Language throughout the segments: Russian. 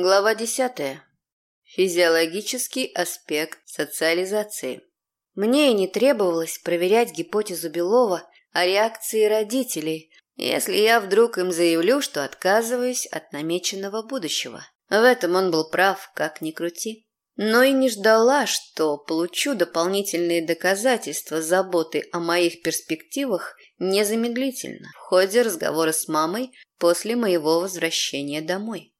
Глава 10. Физиологический аспект социализации. Мне и не требовалось проверять гипотезу Белова о реакции родителей, если я вдруг им заявлю, что отказываюсь от намеченного будущего. В этом он был прав, как ни крути. Но и не ждала, что получу дополнительные доказательства заботы о моих перспективах незамедлительно в ходе разговора с мамой после моего возвращения домой.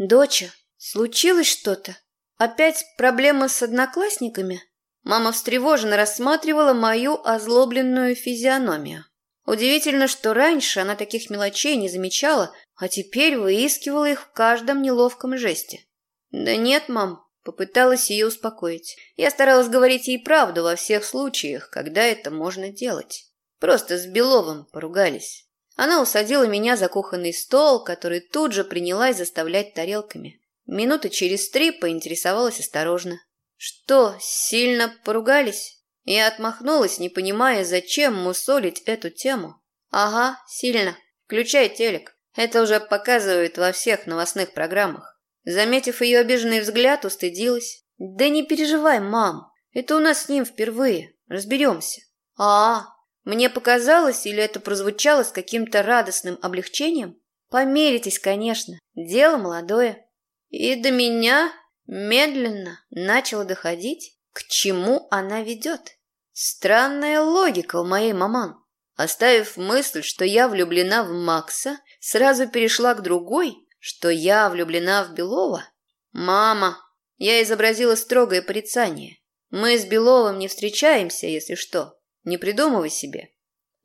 «Доча, случилось что-то? Опять проблема с одноклассниками?» Мама встревоженно рассматривала мою озлобленную физиономию. Удивительно, что раньше она таких мелочей не замечала, а теперь выискивала их в каждом неловком жесте. «Да нет, мам», — попыталась ее успокоить. Я старалась говорить ей правду во всех случаях, когда это можно делать. Просто с Беловым поругались. Она усадила меня за кухонный стол, который тут же принялась заставлять тарелками. Минуты через три поинтересовалась осторожно. «Что, сильно поругались?» Я отмахнулась, не понимая, зачем мусолить эту тему. «Ага, сильно. Включай телек. Это уже показывают во всех новостных программах». Заметив ее обиженный взгляд, устыдилась. «Да не переживай, мам. Это у нас с ним впервые. Разберемся». «А, мне показалось, или это прозвучало с каким-то радостным облегчением? Померитесь, конечно. Дело молодое. И до меня медленно начало доходить, к чему она ведет. Странная логика у моей маман. Оставив мысль, что я влюблена в Макса, сразу перешла к другой, что я влюблена в Белова. Мама, я изобразила строгое порицание. Мы с Беловым не встречаемся, если что. Не придумывай себе.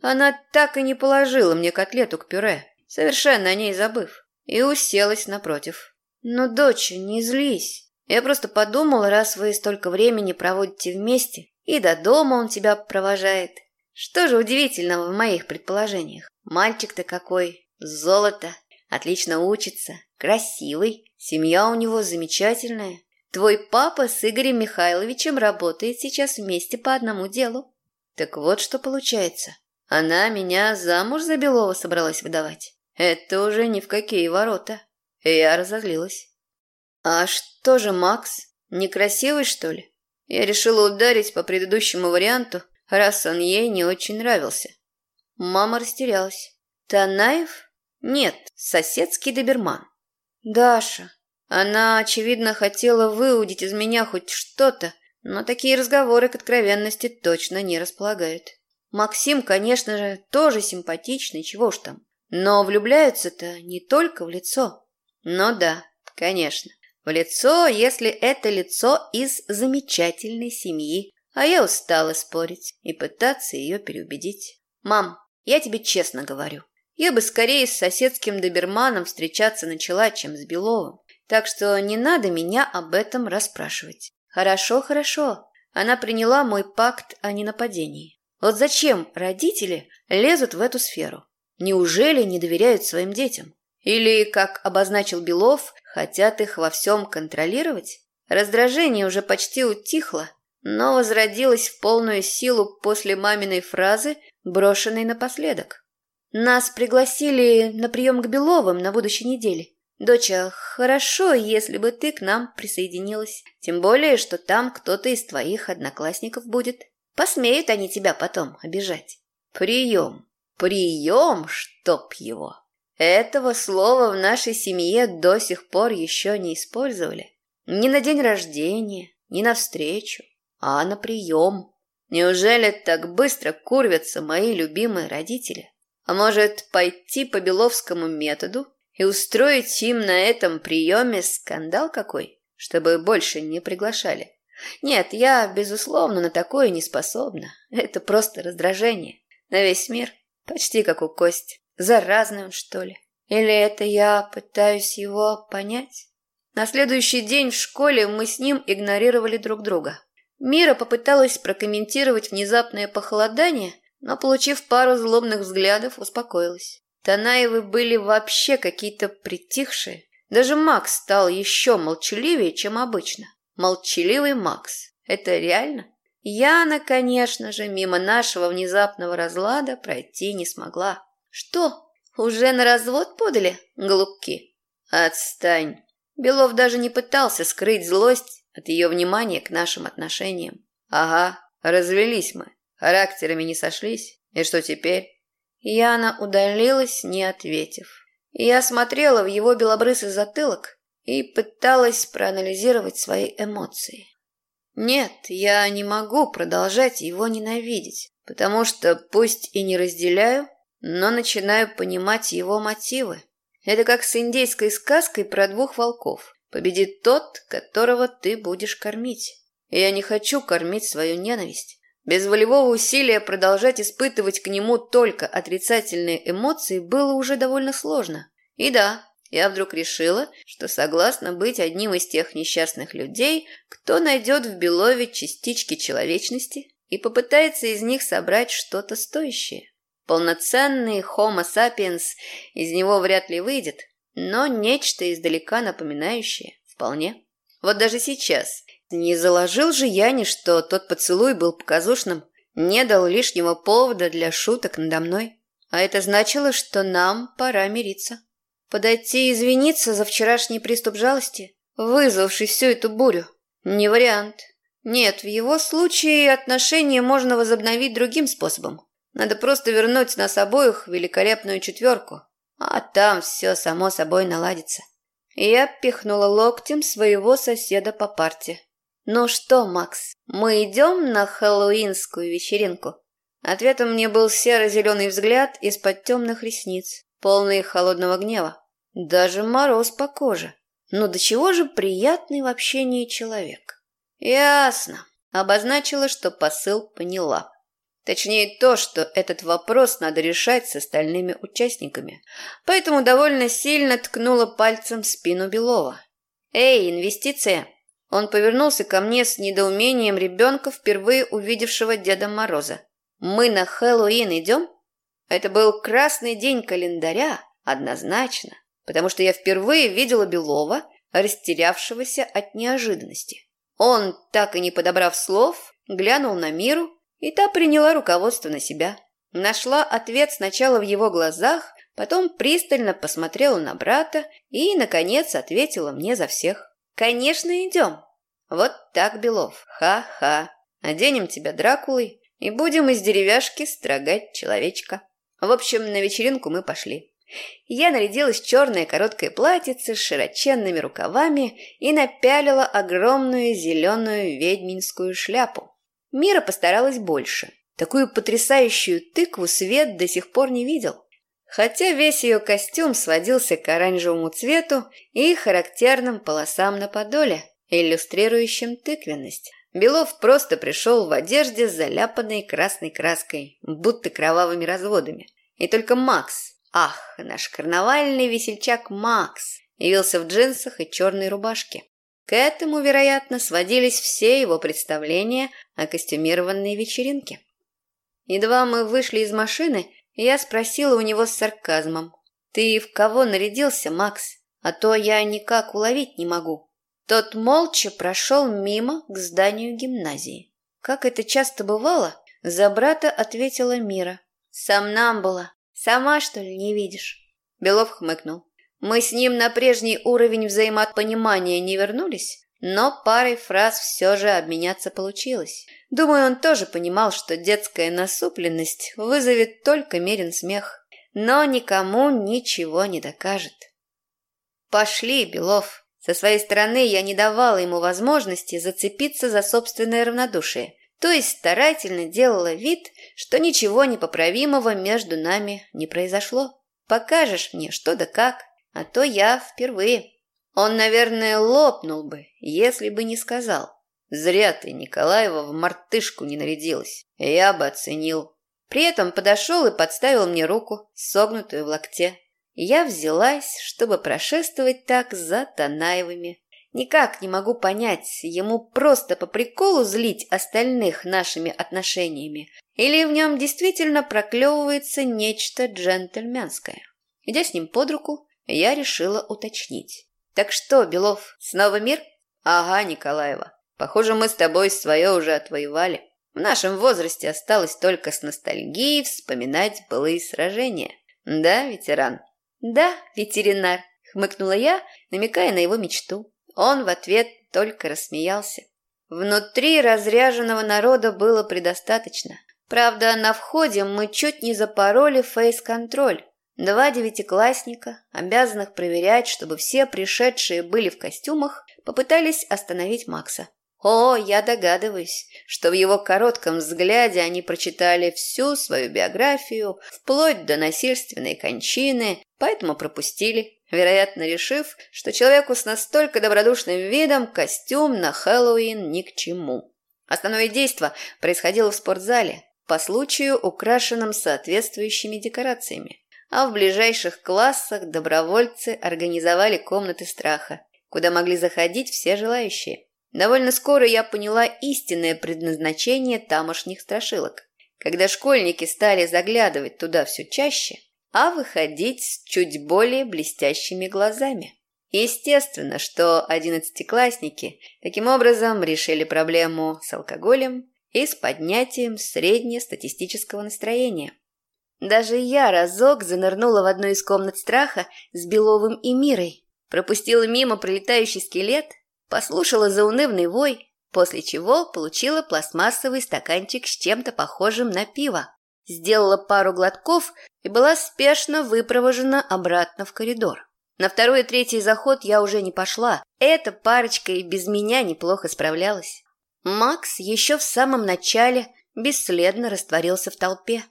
Она так и не положила мне котлету к пюре, совершенно о ней забыв, и уселась напротив. «Ну, доча, не злись. Я просто подумала, раз вы столько времени проводите вместе, и до дома он тебя провожает. Что же удивительного в моих предположениях? Мальчик-то какой, золото, отлично учится, красивый, семья у него замечательная. Твой папа с Игорем Михайловичем работает сейчас вместе по одному делу. Так вот что получается. Она меня замуж за Белова собралась выдавать. Это уже ни в какие ворота. Я разозлилась. А что же Макс? Некрасивый, что ли? Я решила ударить по предыдущему варианту, раз он ей не очень нравился. Мама растерялась. Танаев? Нет, соседский доберман. Даша. Она, очевидно, хотела выудить из меня хоть что-то, но такие разговоры к откровенности точно не располагают. Максим, конечно же, тоже симпатичный, чего уж там. Но влюбляются-то не только в лицо. Ну да, конечно. В лицо, если это лицо из замечательной семьи. А я устала спорить и пытаться ее переубедить. Мам, я тебе честно говорю. Я бы скорее с соседским доберманом встречаться начала, чем с Беловым. Так что не надо меня об этом расспрашивать. Хорошо, хорошо. Она приняла мой пакт о ненападении. Вот зачем родители лезут в эту сферу? Неужели не доверяют своим детям? Или, как обозначил Белов, хотят их во всем контролировать? Раздражение уже почти утихло, но возродилось в полную силу после маминой фразы, брошенной напоследок. Нас пригласили на прием к Беловым на будущей неделе. «Доча, хорошо, если бы ты к нам присоединилась. Тем более, что там кто-то из твоих одноклассников будет. Посмеют они тебя потом обижать». «Прием! Прием, чтоб его!» Этого слова в нашей семье до сих пор еще не использовали. Ни на день рождения, ни на встречу, а на прием. Неужели так быстро курвятся мои любимые родители? А может, пойти по Беловскому методу и устроить им на этом приеме скандал какой, чтобы больше не приглашали. Нет, я, безусловно, на такое не способна. Это просто раздражение. На весь мир, почти как у Кости. Заразный он, что ли? Или это я пытаюсь его понять? На следующий день в школе мы с ним игнорировали друг друга. Мира попыталась прокомментировать внезапное похолодание, но, получив пару злобных взглядов, успокоилась. Танаевы были вообще какие-то притихшие. Даже Макс стал еще молчаливее, чем обычно. Молчаливый Макс. Это реально? Яна, конечно же, мимо нашего внезапного разлада пройти не смогла. Что, уже на развод подали, голубки? Отстань. Белов даже не пытался скрыть злость от ее внимания к нашим отношениям. Ага, развелись мы, характерами не сошлись. И что теперь? Яна удалилась, не ответив. Я смотрела в его белобрысый затылок и пыталась проанализировать свои эмоции. Нет, я не могу продолжать его ненавидеть, потому что пусть и не разделяю, но начинаю понимать его мотивы. Это как с индейской сказкой про двух волков. Победит тот, которого ты будешь кормить. Я не хочу кормить свою ненависть. Без волевого усилия продолжать испытывать к нему только отрицательные эмоции было уже довольно сложно. И да, я вдруг решила, что согласна быть одним из тех несчастных людей, кто найдет в Белове частички человечности и попытается из них собрать что-то стоящее. Полноценный Homo sapiens из него вряд ли выйдет, но нечто издалека напоминающее вполне. Вот даже сейчас. Не заложил же Яне, что тот поцелуй был показушным, не дал лишнего повода для шуток надо мной. А это значило, что нам пора мириться. Подойти и извиниться за вчерашний приступ жалости, вызвавший всю эту бурю? Не вариант. Нет, в его случае отношения можно возобновить другим способом. Надо просто вернуть нас обоих в великолепную четверку, а там все само собой наладится. Я пихнула локтем своего соседа по парте. «Ну что, Макс, мы идем на хэллоуинскую вечеринку?» Ответом мне был серо-зеленый взгляд из-под темных ресниц полный холодного гнева. Даже мороз по коже. Ну до чего же приятный в общении человек? Ясно. Обозначила, что посыл поняла. Точнее то, что этот вопрос надо решать с остальными участниками. Поэтому довольно сильно ткнула пальцем в спину Белова. «Эй, инвестиция!» Он повернулся ко мне с недоумением ребенка, впервые увидевшего Деда Мороза. «Мы на Хэллоуин идем?» Это был красный день календаря, однозначно, потому что я впервые видела Белова, растерявшегося от неожиданности. Он, так и не подобрав слов, глянул на Миру, и та приняла руководство на себя. Нашла ответ сначала в его глазах, потом пристально посмотрела на брата и, наконец, ответила мне за всех. «Конечно, идем!» Вот так, Белов, ха-ха. Оденем тебя Дракулой и будем из деревяшки строгать человечка. В общем, на вечеринку мы пошли. Я нарядилась в черное короткое платьице с широченными рукавами и напялила огромную зеленую ведьминскую шляпу. Мира постаралась больше. Такую потрясающую тыкву Свет до сих пор не видел. Хотя весь ее костюм сводился к оранжевому цвету и характерным полосам на подоле, иллюстрирующим тыквенность. Белов просто пришел в одежде, заляпанной красной краской, будто кровавыми разводами. И только Макс, ах, наш карнавальный весельчак Макс, явился в джинсах и черной рубашке. К этому, вероятно, сводились все его представления о костюмированной вечеринке. Едва мы вышли из машины, я спросила у него с сарказмом. «Ты в кого нарядился, Макс? А то я никак уловить не могу». Тот молча прошел мимо к зданию гимназии. Как это часто бывало, за брата ответила Мира. «Сам нам была. Сама, что ли, не видишь?» Белов хмыкнул. Мы с ним на прежний уровень взаимопонимания не вернулись, но парой фраз все же обменяться получилось. Думаю, он тоже понимал, что детская насупленность вызовет только мерен смех, но никому ничего не докажет. «Пошли, Белов!» Со своей стороны я не давала ему возможности зацепиться за собственное равнодушие, то есть старательно делала вид, что ничего непоправимого между нами не произошло. Покажешь мне, что да как, а то я впервые. Он, наверное, лопнул бы, если бы не сказал. Зря ты, Николаева, в мартышку не нарядилась. Я бы оценил. При этом подошел и подставил мне руку, согнутую в локте. Я взялась, чтобы прошествовать так за Танаевыми. Никак не могу понять, ему просто по приколу злить остальных нашими отношениями, или в нем действительно проклевывается нечто джентльменское. Идя с ним под руку, я решила уточнить. «Так что, Белов, снова мир?» «Ага, Николаева. Похоже, мы с тобой свое уже отвоевали. В нашем возрасте осталось только с ностальгией вспоминать былые сражения. Да, ветеран?» «Да, ветеринар», — хмыкнула я, намекая на его мечту. Он в ответ только рассмеялся. Внутри разряженного народа было предостаточно. Правда, на входе мы чуть не запороли фейс-контроль. Два девятиклассника, обязанных проверять, чтобы все пришедшие были в костюмах, попытались остановить Макса. О, я догадываюсь, что в его коротком взгляде они прочитали всю свою биографию, вплоть до насильственной кончины, поэтому пропустили, вероятно, решив, что человеку с настолько добродушным видом костюм на Хэллоуин ни к чему. Основное действо происходило в спортзале, по случаю украшенном соответствующими декорациями. А в ближайших классах добровольцы организовали комнаты страха, куда могли заходить все желающие. Довольно скоро я поняла истинное предназначение тамошних страшилок. Когда школьники стали заглядывать туда все чаще, а выходить с чуть более блестящими глазами. Естественно, что одиннадцатиклассники таким образом решили проблему с алкоголем и с поднятием среднестатистического настроения. Даже я разок занырнула в одну из комнат страха с Беловым и Мирой, пропустила мимо пролетающий скелет послушала заунывный вой, после чего получила пластмассовый стаканчик с чем-то похожим на пиво, сделала пару глотков и была спешно выпровожена обратно в коридор. На второй и третий заход я уже не пошла. Эта парочка и без меня неплохо справлялась. Макс еще в самом начале бесследно растворился в толпе.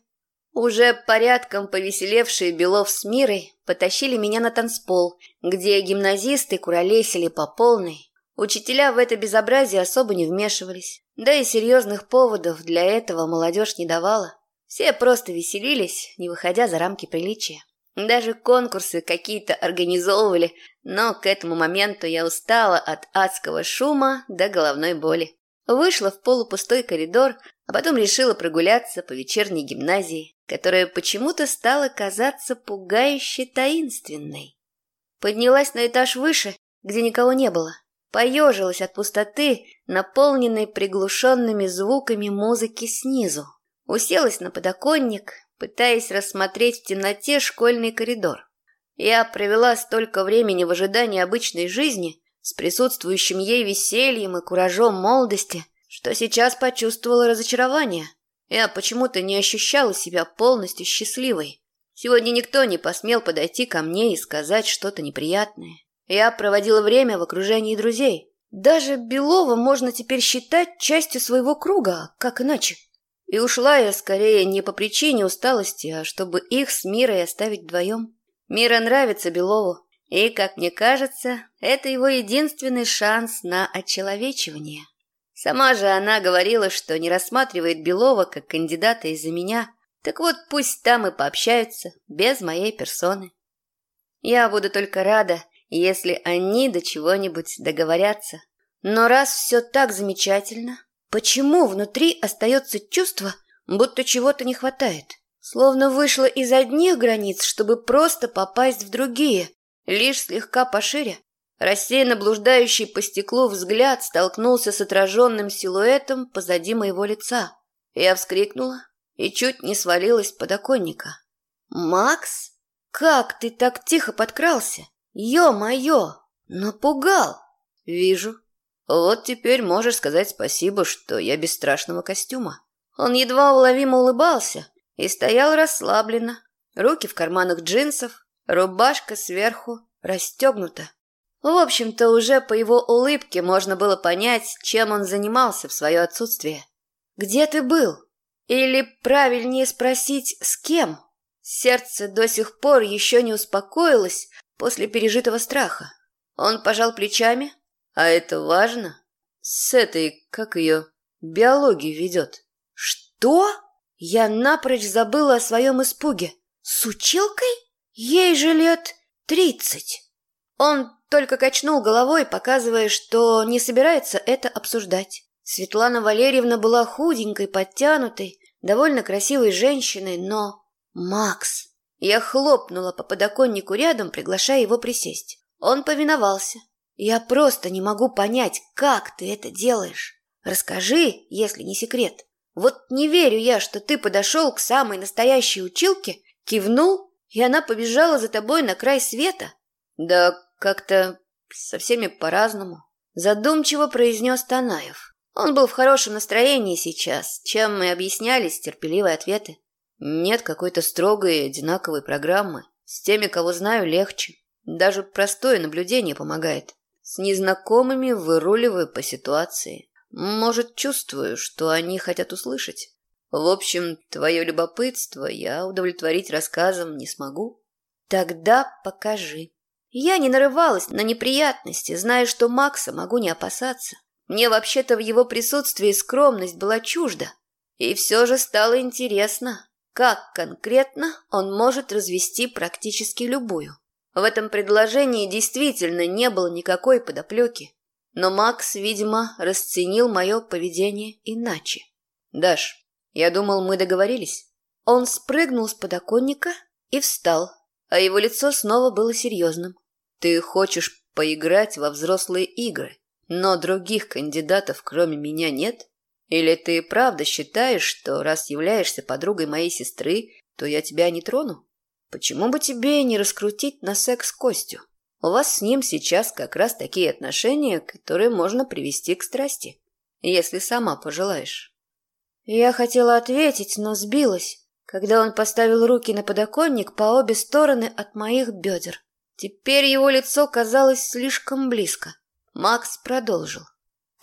Уже порядком повеселевшие Белов с Мирой потащили меня на танцпол, где гимназисты куролесили по полной, Учителя в это безобразие особо не вмешивались, да и серьезных поводов для этого молодежь не давала. Все просто веселились, не выходя за рамки приличия. Даже конкурсы какие-то организовывали, но к этому моменту я устала от адского шума до головной боли. Вышла в полупустой коридор, а потом решила прогуляться по вечерней гимназии, которая почему-то стала казаться пугающе таинственной. Поднялась на этаж выше, где никого не было, поежилась от пустоты, наполненной приглушенными звуками музыки снизу. Уселась на подоконник, пытаясь рассмотреть в темноте школьный коридор. Я провела столько времени в ожидании обычной жизни с присутствующим ей весельем и куражом молодости, что сейчас почувствовала разочарование. Я почему-то не ощущала себя полностью счастливой. Сегодня никто не посмел подойти ко мне и сказать что-то неприятное. Я проводила время в окружении друзей. Даже Белова можно теперь считать частью своего круга, как иначе. И ушла я скорее не по причине усталости, а чтобы их с Мирой оставить вдвоем. Мира нравится Белову, и, как мне кажется, это его единственный шанс на очеловечивание. Сама же она говорила, что не рассматривает Белова как кандидата из-за меня. Так вот, пусть там и пообщаются, без моей персоны. Я буду только рада, если они до чего-нибудь договорятся. Но раз все так замечательно, почему внутри остается чувство, будто чего-то не хватает? Словно вышло из одних границ, чтобы просто попасть в другие, лишь слегка пошире. Рассеянно блуждающий по стеклу взгляд столкнулся с отраженным силуэтом позади моего лица. Я вскрикнула и чуть не свалилась с подоконника. «Макс, как ты так тихо подкрался?» Ё-моё! Напугал! Вижу. Вот теперь можешь сказать спасибо, что я без страшного костюма. Он едва уловимо улыбался и стоял расслабленно. Руки в карманах джинсов, рубашка сверху расстегнута. В общем-то, уже по его улыбке можно было понять, чем он занимался в свое отсутствие. «Где ты был?» Или, правильнее спросить, с кем? Сердце до сих пор еще не успокоилось после пережитого страха. Он пожал плечами. А это важно? С этой, как ее, биологией ведет. Что? Я напрочь забыла о своем испуге. С училкой? Ей же лет тридцать. Он только качнул головой, показывая, что не собирается это обсуждать. Светлана Валерьевна была худенькой, подтянутой, довольно красивой женщиной, но... Макс! Я хлопнула по подоконнику рядом, приглашая его присесть. Он повиновался. Я просто не могу понять, как ты это делаешь. Расскажи, если не секрет. Вот не верю я, что ты подошел к самой настоящей училке, кивнул, и она побежала за тобой на край света. Да как-то со всеми по-разному. Задумчиво произнес Танаев. Он был в хорошем настроении сейчас, чем мы объяснялись терпеливые ответы. Нет какой-то строгой одинаковой программы. С теми, кого знаю, легче. Даже простое наблюдение помогает. С незнакомыми выруливаю по ситуации. Может, чувствую, что они хотят услышать. В общем, твое любопытство я удовлетворить рассказом не смогу. Тогда покажи. Я не нарывалась на неприятности, зная, что Макса могу не опасаться. Мне вообще-то в его присутствии скромность была чужда. И все же стало интересно, как конкретно он может развести практически любую. В этом предложении действительно не было никакой подоплеки. Но Макс, видимо, расценил мое поведение иначе. «Даш, я думал, мы договорились». Он спрыгнул с подоконника и встал, а его лицо снова было серьезным. «Ты хочешь поиграть во взрослые игры, но других кандидатов кроме меня нет? Или ты правда считаешь, что раз являешься подругой моей сестры, то я тебя не трону? Почему бы тебе не раскрутить на секс Костю? У вас с ним сейчас как раз такие отношения, которые можно привести к страсти, если сама пожелаешь. Я хотела ответить, но сбилась, когда он поставил руки на подоконник по обе стороны от моих бедер. Теперь его лицо казалось слишком близко. Макс продолжил.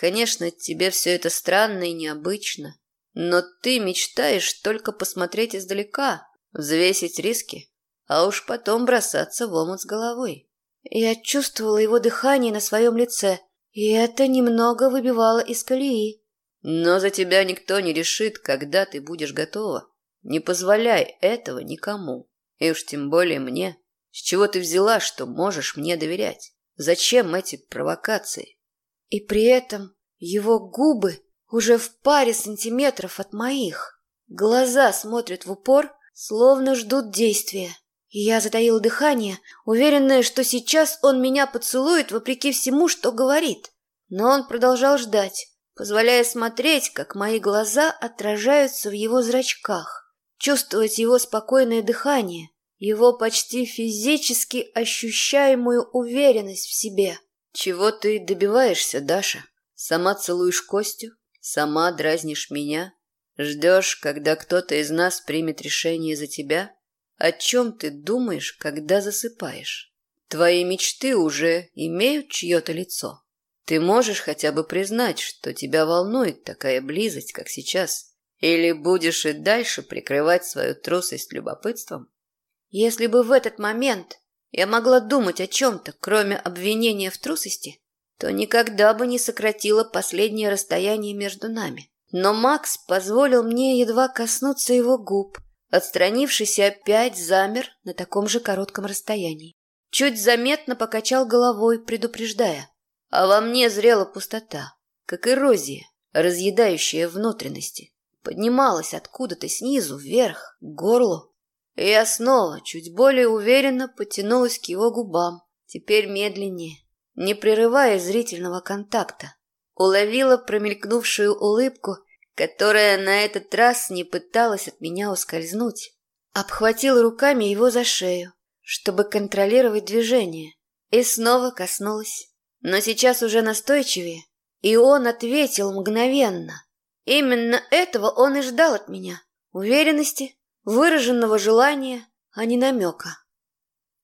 «Конечно, тебе все это странно и необычно, но ты мечтаешь только посмотреть издалека, взвесить риски, а уж потом бросаться в омут с головой. Я чувствовала его дыхание на своем лице, и это немного выбивало из колеи. Но за тебя никто не решит, когда ты будешь готова. Не позволяй этого никому. И уж тем более мне. С чего ты взяла, что можешь мне доверять? Зачем эти провокации? И при этом его губы уже в паре сантиметров от моих. Глаза смотрят в упор, словно ждут действия. Я затаила дыхание, уверенная, что сейчас он меня поцелует вопреки всему, что говорит. Но он продолжал ждать, позволяя смотреть, как мои глаза отражаются в его зрачках, чувствовать его спокойное дыхание, его почти физически ощущаемую уверенность в себе. «Чего ты добиваешься, Даша? Сама целуешь Костю? Сама дразнишь меня? Ждешь, когда кто-то из нас примет решение за тебя?» О чем ты думаешь, когда засыпаешь? Твои мечты уже имеют чье-то лицо. Ты можешь хотя бы признать, что тебя волнует такая близость, как сейчас? Или будешь и дальше прикрывать свою трусость любопытством? Если бы в этот момент я могла думать о чем-то, кроме обвинения в трусости, то никогда бы не сократила последнее расстояние между нами. Но Макс позволил мне едва коснуться его губ – Отстранившись, опять замер на таком же коротком расстоянии. Чуть заметно покачал головой, предупреждая. А во мне зрела пустота, как эрозия, разъедающая внутренности. Поднималась откуда-то снизу вверх, к горлу. И я снова, чуть более уверенно, потянулась к его губам, теперь медленнее, не прерывая зрительного контакта. Уловила промелькнувшую улыбку которая на этот раз не пыталась от меня ускользнуть. Обхватила руками его за шею, чтобы контролировать движение, и снова коснулась. Но сейчас уже настойчивее, и он ответил мгновенно. Именно этого он и ждал от меня. Уверенности, выраженного желания, а не намека.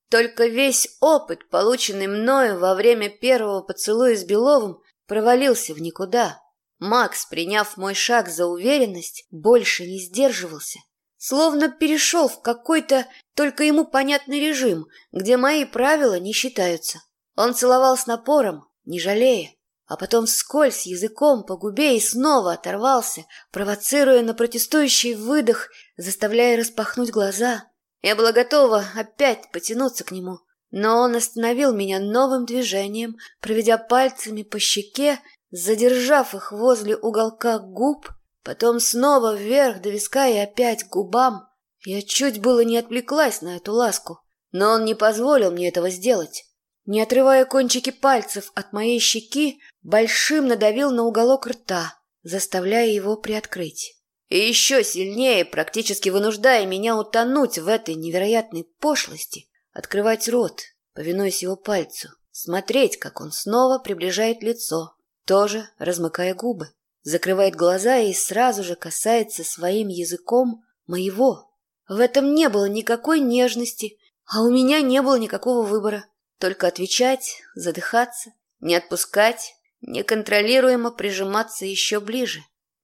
Только весь опыт, полученный мною во время первого поцелуя с Беловым, провалился в никуда. Макс, приняв мой шаг за уверенность, больше не сдерживался. Словно перешел в какой-то только ему понятный режим, где мои правила не считаются. Он целовал с напором, не жалея, а потом скользь языком по губе и снова оторвался, провоцируя на протестующий выдох, заставляя распахнуть глаза. Я была готова опять потянуться к нему, но он остановил меня новым движением, проведя пальцами по щеке задержав их возле уголка губ, потом снова вверх до виска и опять к губам. Я чуть было не отвлеклась на эту ласку, но он не позволил мне этого сделать. Не отрывая кончики пальцев от моей щеки, большим надавил на уголок рта, заставляя его приоткрыть. И еще сильнее, практически вынуждая меня утонуть в этой невероятной пошлости, открывать рот, повинуясь его пальцу, смотреть, как он снова приближает лицо, тоже размыкая губы, закрывает глаза и сразу же касается своим языком моего. В этом не было никакой нежности, а у меня не было никакого выбора. Только отвечать, задыхаться, не отпускать, неконтролируемо прижиматься еще ближе.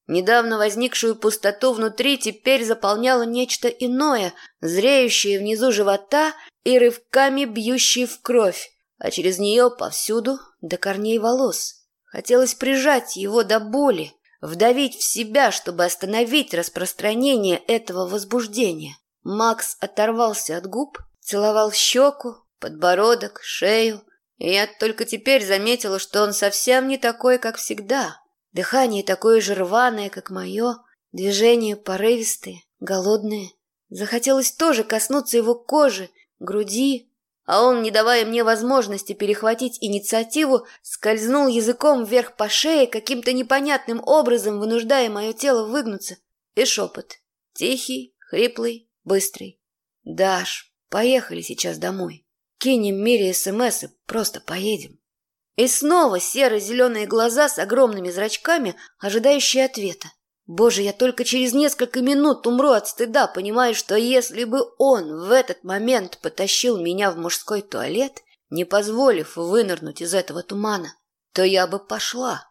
Недавно возникшую пустоту внутри теперь заполняло нечто иное, зреющее внизу живота и рывками бьющее в кровь, а через нее повсюду до корней волос. Хотелось прижать его до боли, вдавить в себя, чтобы остановить распространение этого возбуждения. Макс оторвался от губ, целовал щеку, подбородок, шею, я только теперь заметила, что он совсем не такой, как всегда. Дыхание такое же рваное, как мое, движения порывистые, голодные. Захотелось тоже коснуться его кожи, груди, а он, не давая мне возможности перехватить инициативу, скользнул языком вверх по шее, каким-то непонятным образом вынуждая мое тело выгнуться. И шепот. Тихий, хриплый, быстрый. «Даш, поехали сейчас домой. Кинем Мире СМС и просто поедем». И снова серо-зеленые глаза с огромными зрачками, ожидающие ответа. Боже, я только через несколько минут умру от стыда, понимая, что если бы он в этот момент потащил меня в мужской туалет, не позволив вынырнуть из этого тумана, то я бы пошла.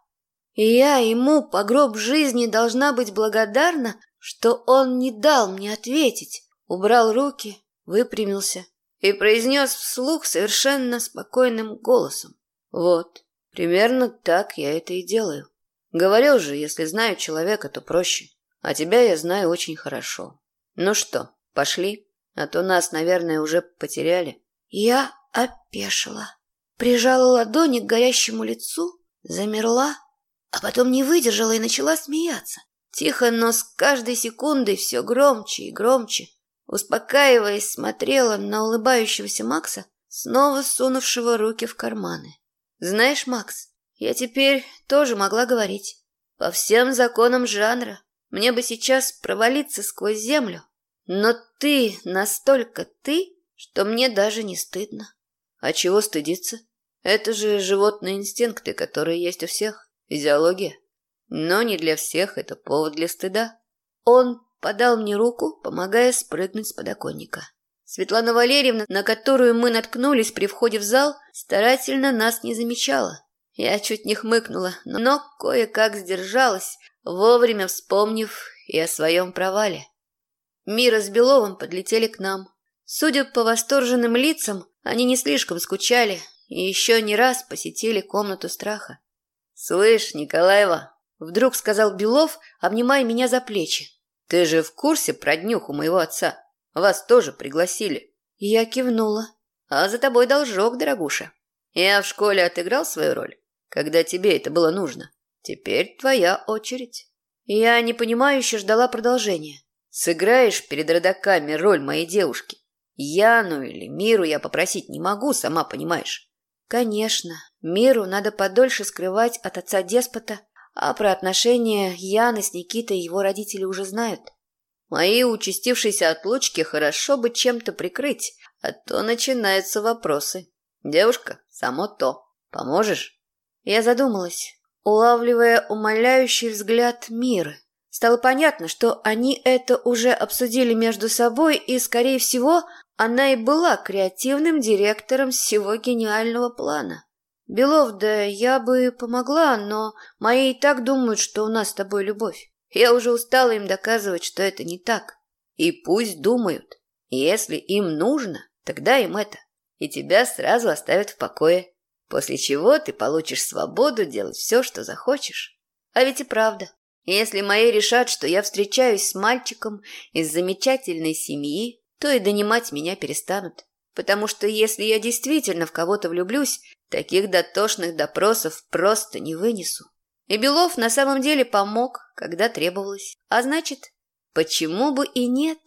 И я ему по гроб жизни должна быть благодарна, что он не дал мне ответить, убрал руки, выпрямился и произнес вслух совершенно спокойным голосом. Вот, примерно так я это и делаю. Говорил же, если знаю человека, то проще. А тебя я знаю очень хорошо. Ну что, пошли? А то нас, наверное, уже потеряли. Я опешила. Прижала ладони к горящему лицу, замерла, а потом не выдержала и начала смеяться. Тихо, но с каждой секундой все громче и громче. Успокаиваясь, смотрела на улыбающегося Макса, снова сунувшего руки в карманы. «Знаешь, Макс, я теперь тоже могла говорить. По всем законам жанра. Мне бы сейчас провалиться сквозь землю. Но ты настолько ты, что мне даже не стыдно. А чего стыдиться? Это же животные инстинкты, которые есть у всех. Физиология. Но не для всех это повод для стыда. Он подал мне руку, помогая спрыгнуть с подоконника. Светлана Валерьевна, на которую мы наткнулись при входе в зал, старательно нас не замечала. Я чуть не хмыкнула, но кое-как сдержалась, вовремя вспомнив и о своем провале. Мира с Беловым подлетели к нам. Судя по восторженным лицам, они не слишком скучали и еще не раз посетили комнату страха. «Слышь, Николаева!» — вдруг сказал Белов, обнимая меня за плечи. «Ты же в курсе про днюху моего отца? Вас тоже пригласили». Я кивнула. «А за тобой должок, дорогуша. Я в школе отыграл свою роль когда тебе это было нужно. Теперь твоя очередь. Я непонимающе ждала продолжения. Сыграешь перед родаками роль моей девушки. Яну или Миру я попросить не могу, сама понимаешь. Конечно, Миру надо подольше скрывать от отца-деспота, а про отношения Яны с Никитой его родители уже знают. Мои участившиеся отлучки хорошо бы чем-то прикрыть, а то начинаются вопросы. Девушка, само то. Поможешь? Я задумалась, улавливая умоляющий взгляд мира. Стало понятно, что они это уже обсудили между собой, и, скорее всего, она и была креативным директором всего гениального плана. Белов, да я бы помогла, но мои и так думают, что у нас с тобой любовь. Я уже устала им доказывать, что это не так. И пусть думают. Если им нужно, тогда им это. И тебя сразу оставят в покое после чего ты получишь свободу делать все, что захочешь. А ведь и правда, если мои решат, что я встречаюсь с мальчиком из замечательной семьи, то и донимать меня перестанут. Потому что если я действительно в кого-то влюблюсь, таких дотошных допросов просто не вынесу. И Белов на самом деле помог, когда требовалось. А значит, почему бы и нет?